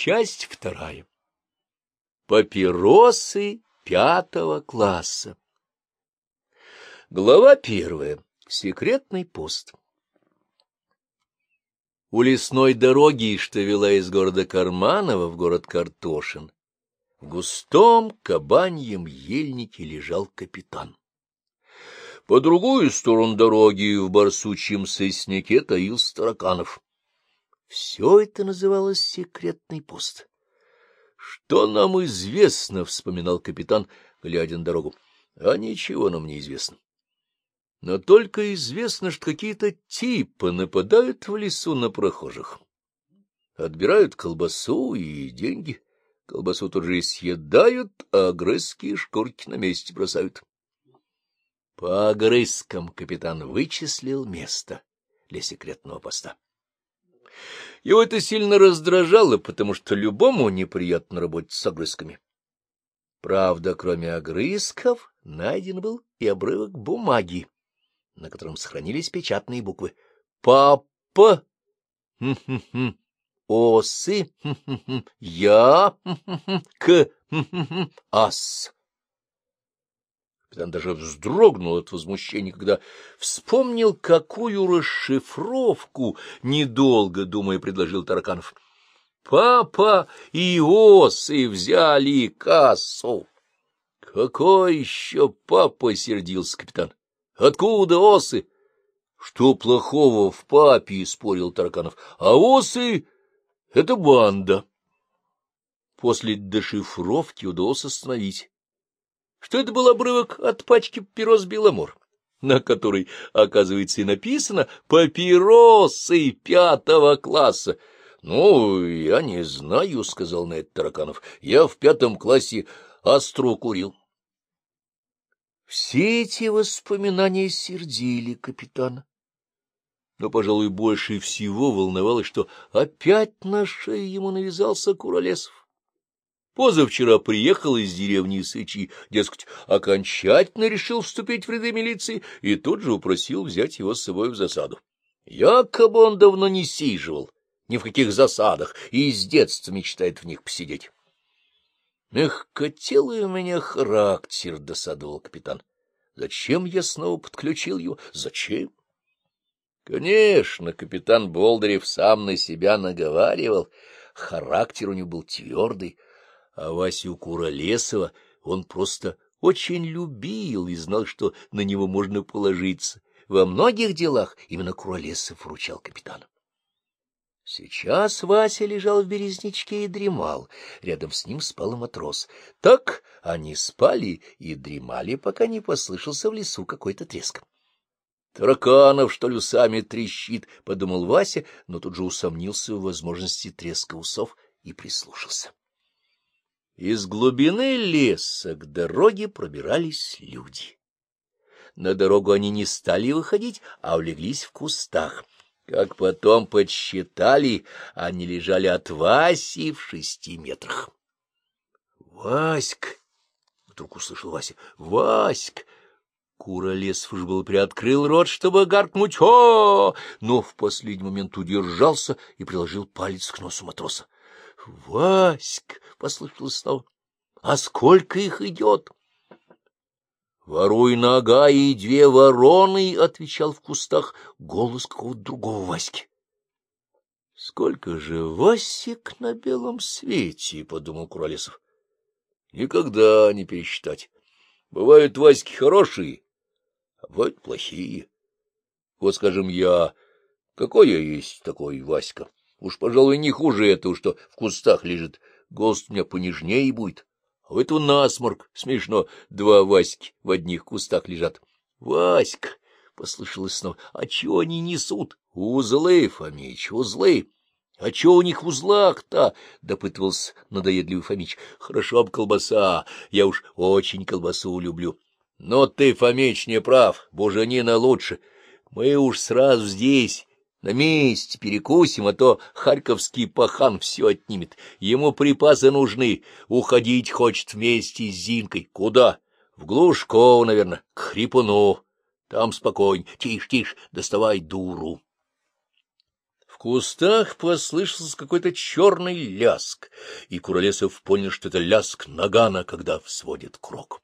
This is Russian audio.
Часть вторая. Папиросы пятого класса. Глава первая. Секретный пост. У лесной дороги, что вела из города Карманова в город Картошин, в густом кабаньем ельнике лежал капитан. По другую сторону дороги в барсучьем сосняке таился тараканов. Все это называлось секретный пост. — Что нам известно? — вспоминал капитан, глядя на дорогу. — А ничего нам не известно. Но только известно, что какие-то типы нападают в лесу на прохожих. Отбирают колбасу и деньги. Колбасу тут же и съедают, а огрызки и шкурки на месте бросают. По огрызкам капитан вычислил место для секретного поста. Его это сильно раздражало, потому что любому неприятно работать с огрызками. Правда, кроме огрызков, найден был и обрывок бумаги на котором сохранились печатные буквы. Папа, осы, я, к, ас. Капитан даже вздрогнул от возмущения, когда вспомнил, какую расшифровку, недолго думая, предложил Тараканов. Папа и осы взяли кассу. — Какой еще папа? — сердился капитан. Откуда осы? Что плохого в папе, спорил Тараканов. А осы — это банда. После дешифровки удалось остановить. Что это был обрывок от пачки папирос Беломор, на которой, оказывается, и написано «Папиросы пятого класса». — Ну, я не знаю, — сказал на это Тараканов. — Я в пятом классе астру курил. Все эти воспоминания сердили капитана. Но, пожалуй, больше всего волновалось, что опять на шею ему навязался Куролесов. Позавчера приехал из деревни Сычи, дескать, окончательно решил вступить в ряды милиции и тут же упросил взять его с собой в засаду. Якобы он давно не сиживал, ни в каких засадах, и с детства мечтает в них посидеть. Мягкотелый у меня характер, — досадовал капитан. Зачем я снова подключил его? Зачем? Конечно, капитан Болдырев сам на себя наговаривал. Характер у него был твердый, а Васю Куролесова он просто очень любил и знал, что на него можно положиться. Во многих делах именно Куролесов вручал капитана. Сейчас Вася лежал в березничке и дремал. Рядом с ним спал матрос. Так они спали и дремали, пока не послышался в лесу какой-то треск. «Тараканов, что ли, усами трещит?» — подумал Вася, но тут же усомнился в возможности треска усов и прислушался. Из глубины леса к дороге пробирались люди. На дорогу они не стали выходить, а улеглись в кустах — как потом подсчитали, они лежали от Васи в шести метрах. — Васьк! — вдруг услышал Вася. — Васьк! Куролесов уж был приоткрыл рот, чтобы гаркнуть «О!», но в последний момент удержался и приложил палец к носу матроса. — Васьк! — послышалось снова. — А сколько их идет? «Воруй нога и две вороны!» — отвечал в кустах голос какого-то другого Васьки. «Сколько же Васик на белом свете!» — подумал Куролесов. «Никогда не пересчитать. Бывают Васьки хорошие, а бывают плохие. Вот, скажем, я... Какой я есть такой Васька? Уж, пожалуй, не хуже этого, что в кустах лежит. Голос у меня понежнее будет. А у этого насморк. Смешно. Два Васьки в одних кустах лежат. — Васька! — послышалось снова. — А чего они несут? — Узлы, Фомич, узлы. — А чего у них в узлах-то? — допытывался надоедливый Фомич. — Хорошо об колбаса. Я уж очень колбасу люблю. — Но ты, Фомич, не прав. Буженина лучше. Мы уж сразу здесь на месте перекусим, а то харьковский пахан все отнимет. Ему припасы нужны. Уходить хочет вместе с Зинкой. Куда? В Глушково, наверное, к Хрипуну. Там спокойно. Тише, тише, доставай дуру. В кустах послышался какой-то черный ляск, и Куролесов понял, что это ляск нагана, когда сводит крок.